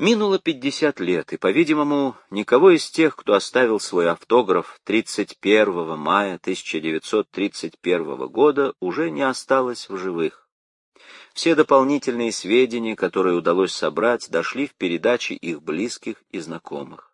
Минуло 50 лет, и, по-видимому, никого из тех, кто оставил свой автограф 31 мая 1931 года, уже не осталось в живых. Все дополнительные сведения, которые удалось собрать, дошли в передаче их близких и знакомых.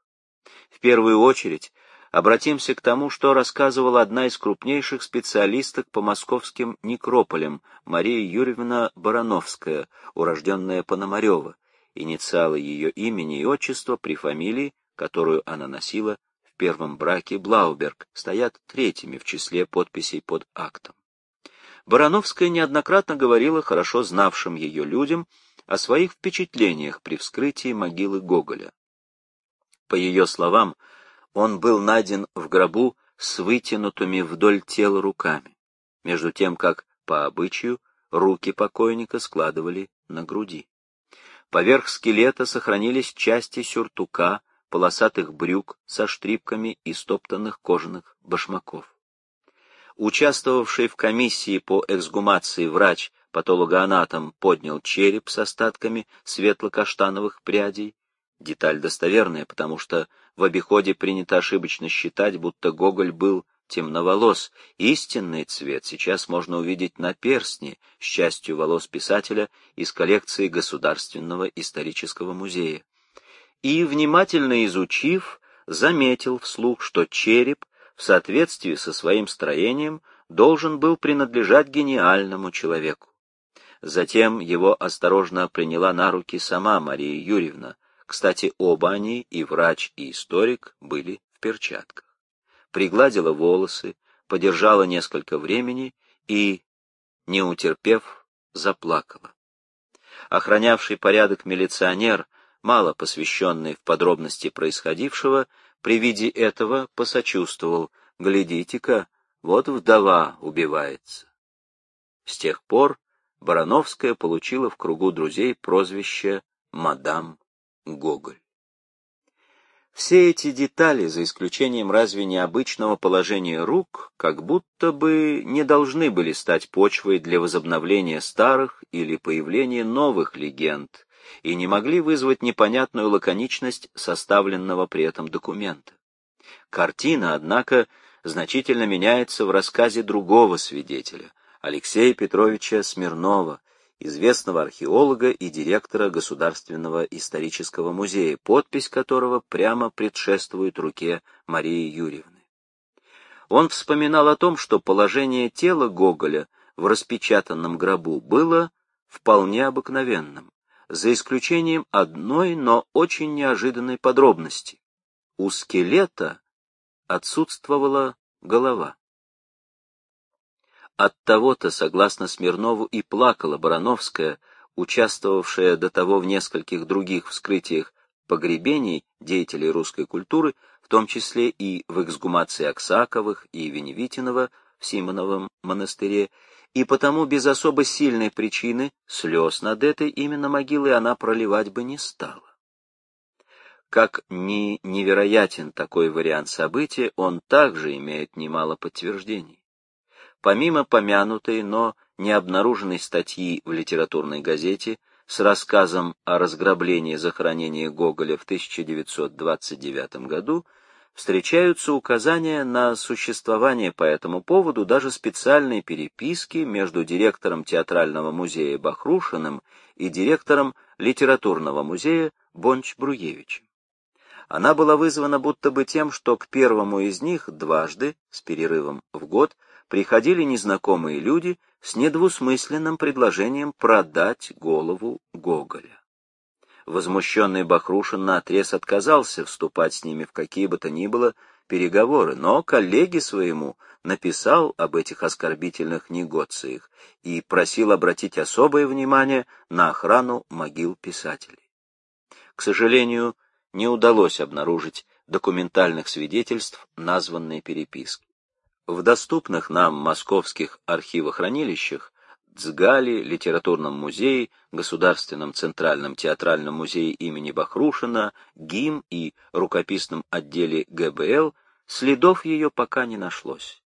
В первую очередь обратимся к тому, что рассказывала одна из крупнейших специалисток по московским некрополям, Мария Юрьевна Барановская, урожденная Пономарева, инициалы ее имени и отчества при фамилии, которую она носила в первом браке Блауберг, стоят третьими в числе подписей под актом. Барановская неоднократно говорила хорошо знавшим ее людям о своих впечатлениях при вскрытии могилы Гоголя. По ее словам, он был найден в гробу с вытянутыми вдоль тела руками, между тем как, по обычаю, руки покойника складывали на груди. Поверх скелета сохранились части сюртука, полосатых брюк со штрипками и стоптанных кожаных башмаков. Участвовавший в комиссии по эксгумации врач, патологоанатом, поднял череп с остатками светло-каштановых прядей. Деталь достоверная, потому что в обиходе принято ошибочно считать, будто Гоголь был темноволос. Истинный цвет сейчас можно увидеть на перстне с частью волос писателя из коллекции Государственного исторического музея. И, внимательно изучив, заметил вслух, что череп в соответствии со своим строением должен был принадлежать гениальному человеку. Затем его осторожно приняла на руки сама Мария Юрьевна. Кстати, оба они, и врач, и историк, были в перчатках пригладила волосы, подержала несколько времени и, не утерпев, заплакала. Охранявший порядок милиционер, мало посвященный в подробности происходившего, при виде этого посочувствовал, глядите-ка, вот вдова убивается. С тех пор Барановская получила в кругу друзей прозвище «Мадам Гоголь». Все эти детали, за исключением разве необычного положения рук, как будто бы не должны были стать почвой для возобновления старых или появления новых легенд, и не могли вызвать непонятную лаконичность составленного при этом документа. Картина, однако, значительно меняется в рассказе другого свидетеля, Алексея Петровича Смирнова, известного археолога и директора Государственного исторического музея, подпись которого прямо предшествует руке Марии Юрьевны. Он вспоминал о том, что положение тела Гоголя в распечатанном гробу было вполне обыкновенным, за исключением одной, но очень неожиданной подробности. У скелета отсутствовала голова. От того-то, согласно Смирнову, и плакала Барановская, участвовавшая до того в нескольких других вскрытиях погребений деятелей русской культуры, в том числе и в эксгумации Аксаковых и Веневитинова в Симоновом монастыре, и потому без особо сильной причины слез над этой именно могилой она проливать бы не стала. Как ни невероятен такой вариант события, он также имеет немало подтверждений. Помимо помянутой, но не обнаруженной статьи в литературной газете с рассказом о разграблении захоронения Гоголя в 1929 году, встречаются указания на существование по этому поводу даже специальной переписки между директором театрального музея Бахрушиным и директором литературного музея Бонч-Бруевичем. Она была вызвана будто бы тем, что к первому из них дважды, с перерывом в год, приходили незнакомые люди с недвусмысленным предложением продать голову Гоголя. Возмущенный Бахрушин наотрез отказался вступать с ними в какие бы то ни было переговоры, но коллеге своему написал об этих оскорбительных негоциях и просил обратить особое внимание на охрану могил писателей. К сожалению, не удалось обнаружить документальных свидетельств названной переписки. В доступных нам московских архивохранилищах Цгале, Литературном музее, Государственном Центральном театральном музее имени Бахрушина, ГИМ и рукописном отделе ГБЛ следов ее пока не нашлось.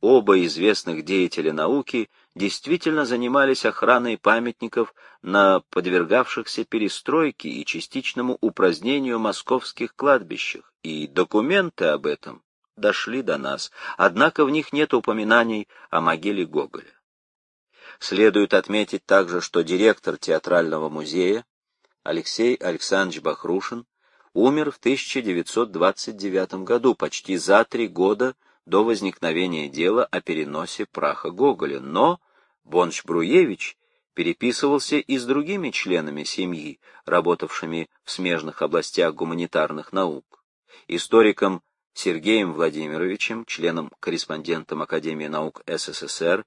Оба известных деятеля науки действительно занимались охраной памятников на подвергавшихся перестройке и частичному упразднению московских кладбищах, и документы об этом дошли до нас, однако в них нет упоминаний о могиле Гоголя. Следует отметить также, что директор театрального музея Алексей Александрович Бахрушин умер в 1929 году, почти за три года до возникновения дела о переносе праха Гоголя, но Бонч-Бруевич переписывался и с другими членами семьи, работавшими в смежных областях гуманитарных наук. Историком Сергеем Владимировичем, членом-корреспондентом Академии наук СССР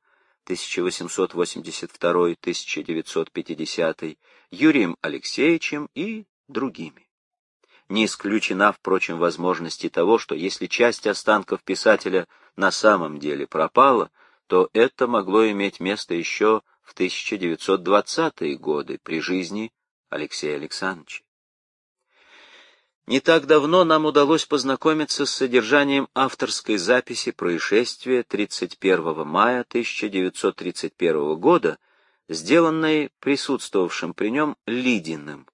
1882-1950, Юрием Алексеевичем и другими. Не исключена, впрочем, возможность того, что если часть останков писателя на самом деле пропала, то это могло иметь место еще в 1920-е годы при жизни Алексея Александровича. Не так давно нам удалось познакомиться с содержанием авторской записи происшествия 31 мая 1931 года, сделанной присутствовавшим при нем Лидиным,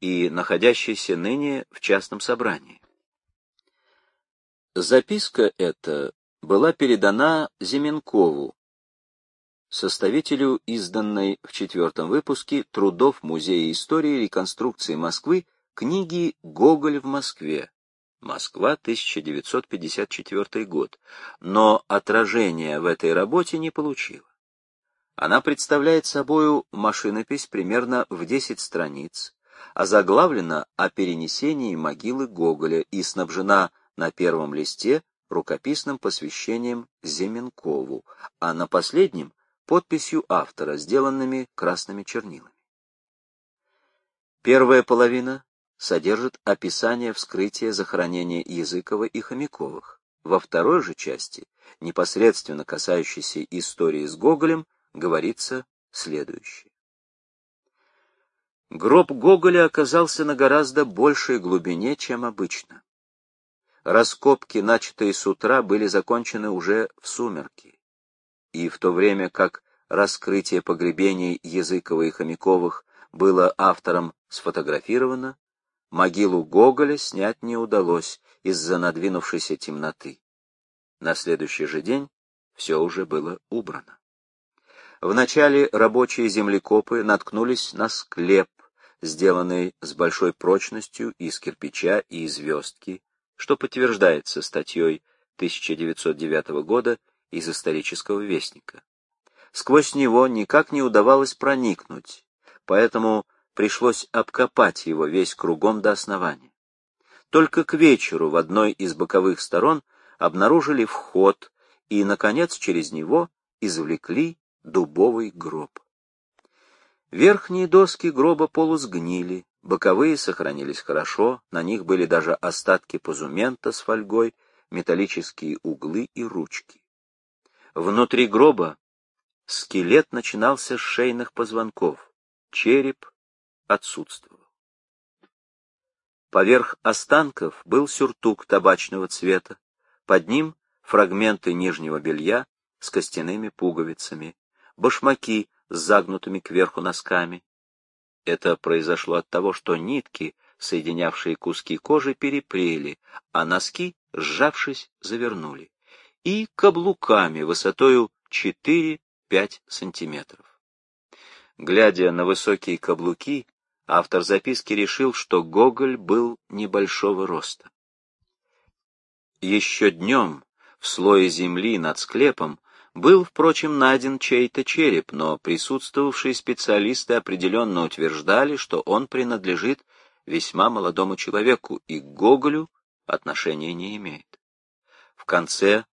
и находящийся ныне в частном собрании. Записка эта была передана Зименкову, составителю изданной в четвертом выпуске трудов Музея истории реконструкции Москвы книги «Гоголь в Москве», Москва, 1954 год, но отражения в этой работе не получила. Она представляет собою машинопись примерно в 10 страниц, озаглавлена о перенесении могилы Гоголя и снабжена на первом листе рукописным посвящением Земенкову, а на последнем — подписью автора, сделанными красными чернилами. Первая половина содержит описание вскрытия захоронения Языкова и Хомяковых. Во второй же части, непосредственно касающейся истории с Гоголем, говорится следующее. Гроб Гоголя оказался на гораздо большей глубине, чем обычно. Раскопки, начатые с утра, были закончены уже в сумерки. И в то время как раскрытие погребений Языкова и Хомяковых было автором сфотографировано, могилу Гоголя снять не удалось из-за надвинувшейся темноты. На следующий же день все уже было убрано. Вначале рабочие землекопы наткнулись на склеп, сделанный с большой прочностью из кирпича и звездки, что подтверждается статьей 1909 года из исторического вестника. Сквозь него никак не удавалось проникнуть, поэтому пришлось обкопать его весь кругом до основания. Только к вечеру в одной из боковых сторон обнаружили вход и, наконец, через него извлекли дубовый гроб. Верхние доски гроба полусгнили, боковые сохранились хорошо, на них были даже остатки позумента с фольгой, металлические углы и ручки. Внутри гроба скелет начинался с шейных позвонков, череп отсутствовал. Поверх останков был сюртук табачного цвета, под ним фрагменты нижнего белья с костяными пуговицами, башмаки с загнутыми кверху носками. Это произошло от того, что нитки, соединявшие куски кожи, перепрели, а носки, сжавшись, завернули. И каблуками высотою 4-5 сантиметров. Глядя на высокие каблуки, автор записки решил, что Гоголь был небольшого роста. Еще днем в слое земли над склепом был, впрочем, найден чей-то череп, но присутствовавшие специалисты определенно утверждали, что он принадлежит весьма молодому человеку и к Гоголю отношения не имеет. В конце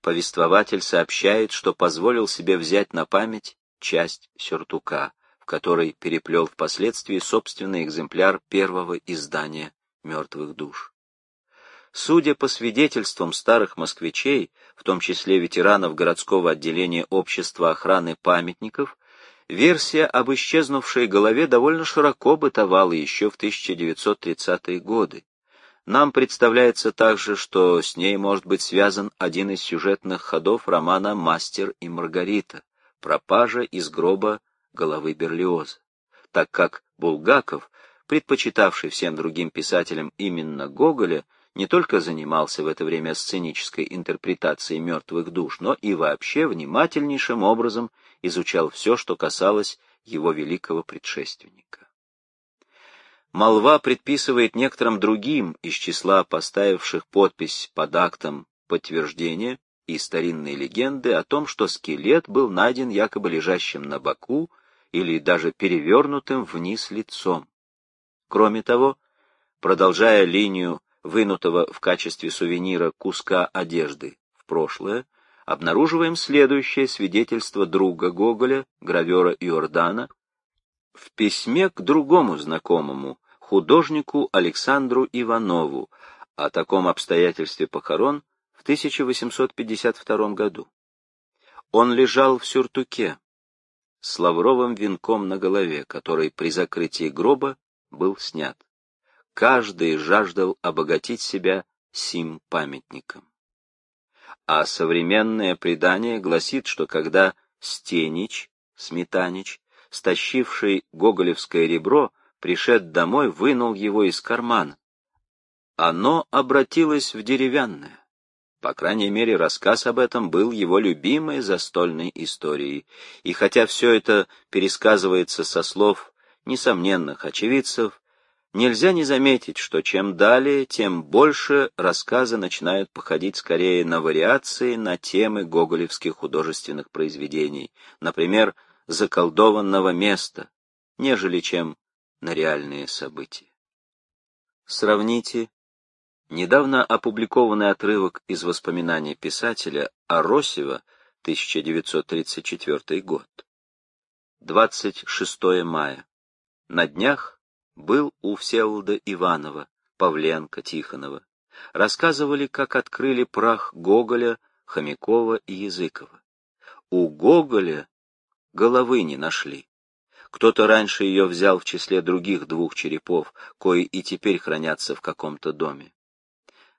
повествователь сообщает, что позволил себе взять на память часть сюртука, в которой переплел впоследствии собственный экземпляр первого издания «Мертвых душ». Судя по свидетельствам старых москвичей, в том числе ветеранов городского отделения общества охраны памятников, версия об исчезнувшей голове довольно широко бытовала еще в 1930-е годы. Нам представляется также, что с ней может быть связан один из сюжетных ходов романа «Мастер и Маргарита», пропажа из гроба головы Берлиоза, так как Булгаков, предпочитавший всем другим писателям именно Гоголя, не только занимался в это время сценической интерпретацией мертвых душ, но и вообще внимательнейшим образом изучал все, что касалось его великого предшественника. Молва предписывает некоторым другим из числа поставивших подпись под актом подтверждения и старинные легенды о том, что скелет был найден якобы лежащим на боку или даже перевернутым вниз лицом. Кроме того, продолжая линию вынутого в качестве сувенира куска одежды в прошлое, обнаруживаем следующее свидетельство друга Гоголя, гравера Иордана, в письме к другому знакомому, художнику Александру Иванову, о таком обстоятельстве похорон в 1852 году. Он лежал в сюртуке с лавровым венком на голове, который при закрытии гроба был снят каждый жаждал обогатить себя сим памятником. А современное предание гласит, что когда Стенич, Сметанич, стащивший гоголевское ребро, пришед домой, вынул его из кармана. Оно обратилось в деревянное. По крайней мере, рассказ об этом был его любимой застольной историей, и хотя все это пересказывается со слов несомненных очевидцев, Нельзя не заметить, что чем далее, тем больше рассказы начинают походить скорее на вариации на темы гоголевских художественных произведений, например, «Заколдованного места», нежели чем на реальные события. Сравните недавно опубликованный отрывок из воспоминаний писателя Аросева, 1934 год. 26 мая. На днях был у Всеволода Иванова, Павленко, Тихонова. Рассказывали, как открыли прах Гоголя, Хомякова и Языкова. У Гоголя головы не нашли. Кто-то раньше ее взял в числе других двух черепов, кои и теперь хранятся в каком-то доме.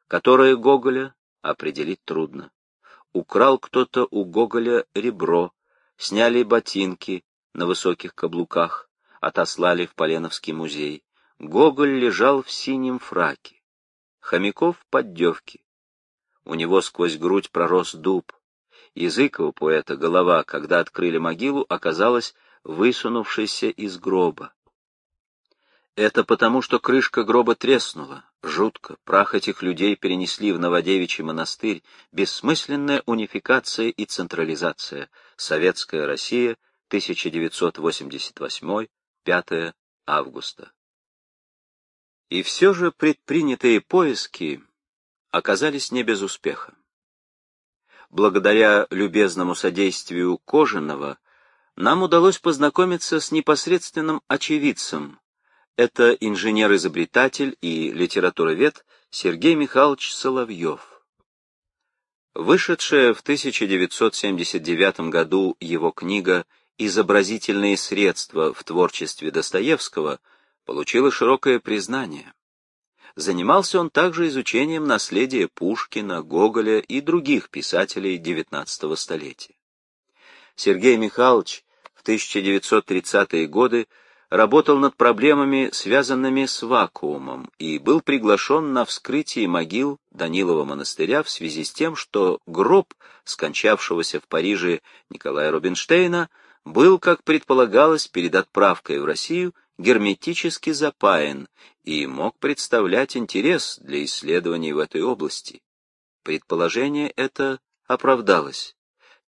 Которое Гоголя определить трудно. Украл кто-то у Гоголя ребро, сняли ботинки на высоких каблуках, отослали в Поленовский музей. Гоголь лежал в синем фраке. Хомяков в поддевке. У него сквозь грудь пророс дуб. Языкова поэта голова, когда открыли могилу, оказалась высунувшейся из гроба. Это потому, что крышка гроба треснула. Жутко. Прах этих людей перенесли в Новодевичий монастырь. Бессмысленная унификация и централизация. Советская Россия, 1988 5 августа. И все же предпринятые поиски оказались не без успеха. Благодаря любезному содействию Кожаного нам удалось познакомиться с непосредственным очевидцем. Это инженер-изобретатель и литературовед Сергей Михайлович Соловьев. Вышедшая в 1979 году его книга изобразительные средства в творчестве Достоевского получило широкое признание. Занимался он также изучением наследия Пушкина, Гоголя и других писателей XIX столетия. Сергей Михайлович в 1930-е годы работал над проблемами, связанными с вакуумом, и был приглашен на вскрытие могил Данилова монастыря в связи с тем, что гроб скончавшегося в Париже Николая Рубинштейна был, как предполагалось перед отправкой в Россию, герметически запаян и мог представлять интерес для исследований в этой области. Предположение это оправдалось.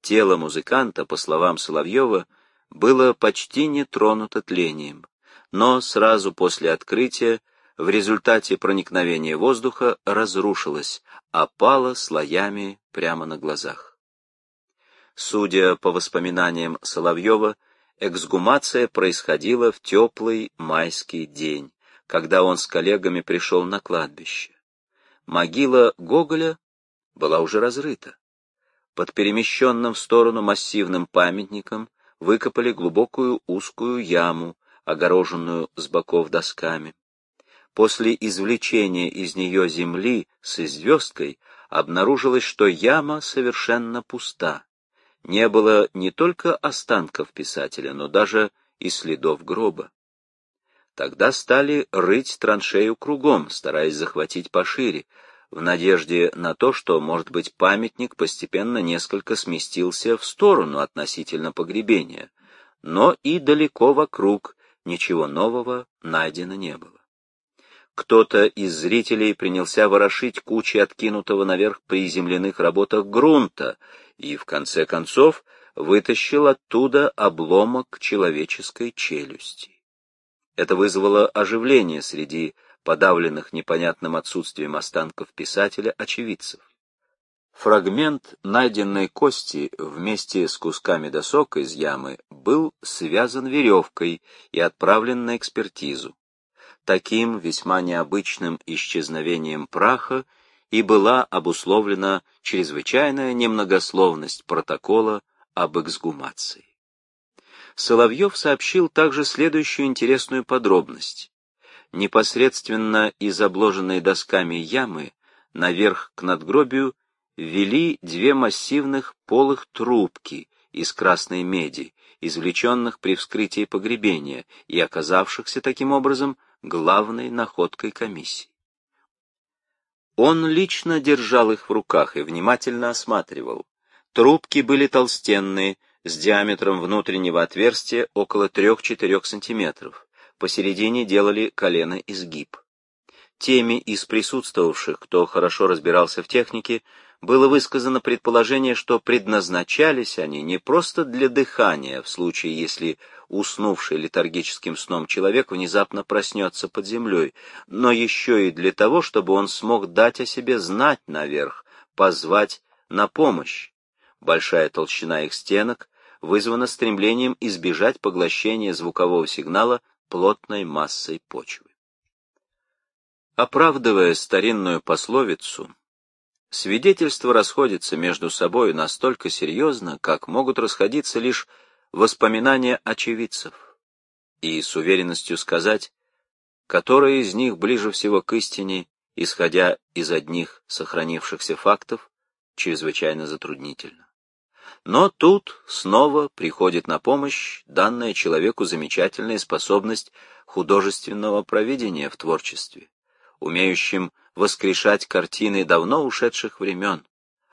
Тело музыканта, по словам Соловьева, было почти не тронуто тлением, но сразу после открытия в результате проникновения воздуха разрушилось, опало слоями прямо на глазах. Судя по воспоминаниям Соловьева, эксгумация происходила в теплый майский день, когда он с коллегами пришел на кладбище. Могила Гоголя была уже разрыта. Под перемещенным в сторону массивным памятником выкопали глубокую узкую яму, огороженную с боков досками. После извлечения из нее земли с звездкой обнаружилось, что яма совершенно пуста не было не только останков писателя, но даже и следов гроба. Тогда стали рыть траншею кругом, стараясь захватить пошире, в надежде на то, что, может быть, памятник постепенно несколько сместился в сторону относительно погребения, но и далеко вокруг ничего нового найдено не было. Кто-то из зрителей принялся ворошить кучи откинутого наверх при земляных работах грунта и, в конце концов, вытащил оттуда обломок человеческой челюсти. Это вызвало оживление среди подавленных непонятным отсутствием останков писателя очевидцев. Фрагмент найденной кости вместе с кусками досок из ямы был связан веревкой и отправлен на экспертизу. Таким весьма необычным исчезновением праха и была обусловлена чрезвычайная немногословность протокола об эксгумации. Соловьев сообщил также следующую интересную подробность. Непосредственно из обложенной досками ямы наверх к надгробию ввели две массивных полых трубки из красной меди, извлеченных при вскрытии погребения и оказавшихся таким образом главной находкой комиссии. Он лично держал их в руках и внимательно осматривал. Трубки были толстенные, с диаметром внутреннего отверстия около 3-4 сантиметров. Посередине делали колено изгиб. Теми из присутствовавших, кто хорошо разбирался в технике, было высказано предположение, что предназначались они не просто для дыхания, в случае, если уснувший летаргическим сном человек внезапно проснется под землей, но еще и для того, чтобы он смог дать о себе знать наверх, позвать на помощь. Большая толщина их стенок вызвана стремлением избежать поглощения звукового сигнала плотной массой почвы. Оправдывая старинную пословицу, Свидетельства расходятся между собой настолько серьезно, как могут расходиться лишь воспоминания очевидцев. И с уверенностью сказать, которое из них ближе всего к истине, исходя из одних сохранившихся фактов, чрезвычайно затруднительно. Но тут снова приходит на помощь данная человеку замечательная способность художественного проведения в творчестве, умеющим воскрешать картины давно ушедших времен,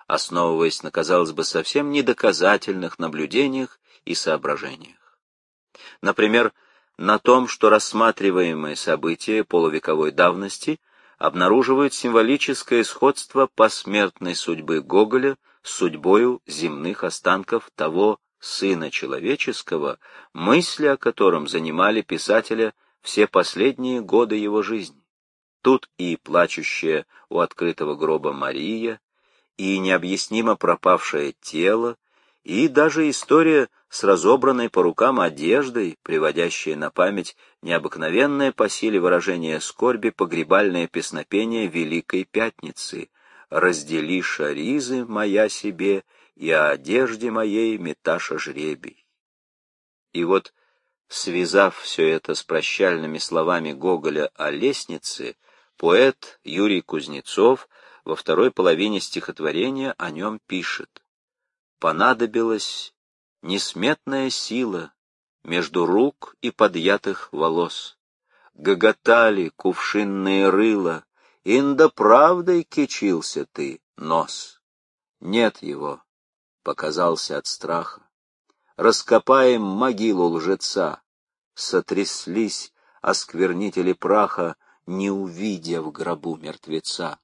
основываясь на, казалось бы, совсем недоказательных наблюдениях и соображениях. Например, на том, что рассматриваемые события полувековой давности обнаруживают символическое сходство посмертной судьбы Гоголя с судьбою земных останков того сына человеческого, мысли о котором занимали писателя все последние годы его жизни. Тут и плачущая у открытого гроба Мария, и необъяснимо пропавшее тело, и даже история с разобранной по рукам одеждой, приводящая на память необыкновенное по силе выражения скорби погребальное песнопение Великой Пятницы «Раздели шаризы моя себе, и о одежде моей меташа жребий». И вот, связав все это с прощальными словами Гоголя о лестнице, Поэт Юрий Кузнецов во второй половине стихотворения о нем пишет. «Понадобилась несметная сила между рук и подъятых волос. Гоготали кувшинные рыла, инда правдой кичился ты, нос. Нет его, показался от страха. Раскопаем могилу лжеца, сотряслись осквернители праха, не увидя в гробу мертвеца.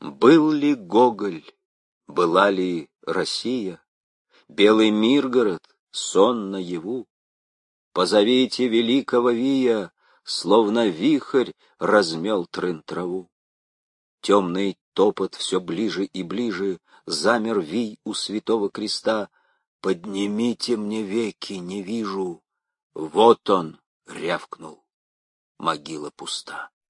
Был ли Гоголь, была ли Россия, Белый Миргород, сон наяву? Позовите великого Вия, Словно вихрь размел трын траву. Темный топот все ближе и ближе, Замер Вий у святого креста. Поднимите мне веки, не вижу. Вот он, рявкнул могила пуста.